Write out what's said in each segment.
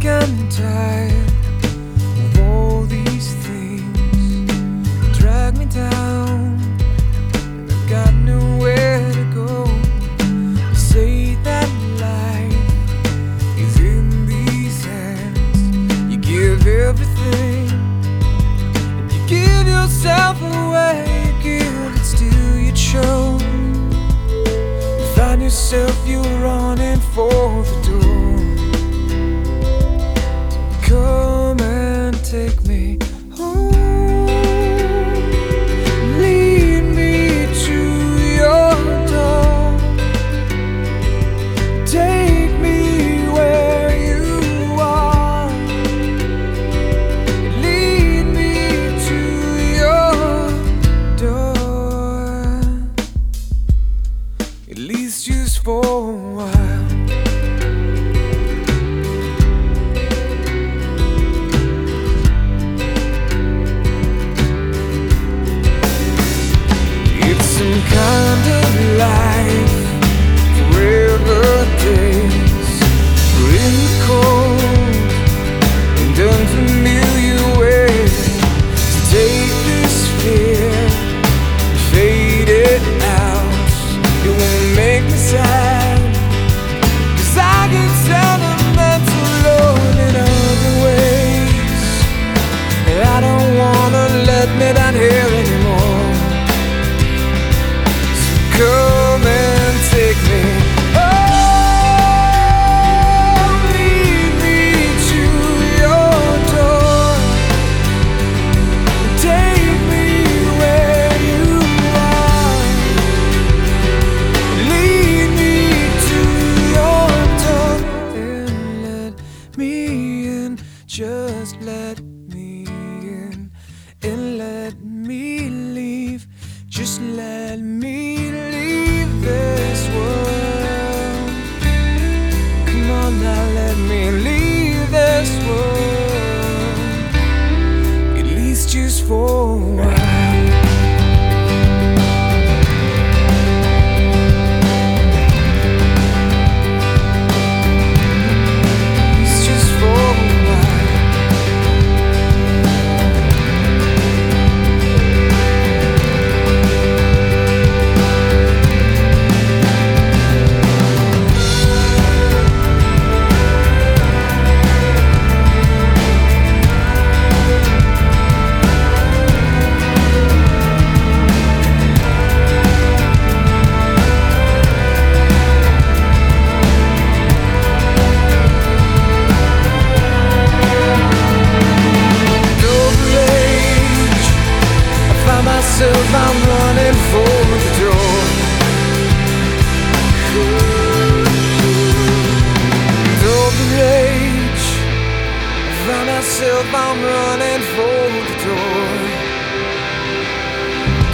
tired of all these things drag me down, I've got nowhere to go. Say that life is in these hands. You give everything, you give yourself away. You give it still you chose. You find yourself you're running for the door. Take me.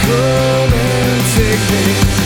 Come and take me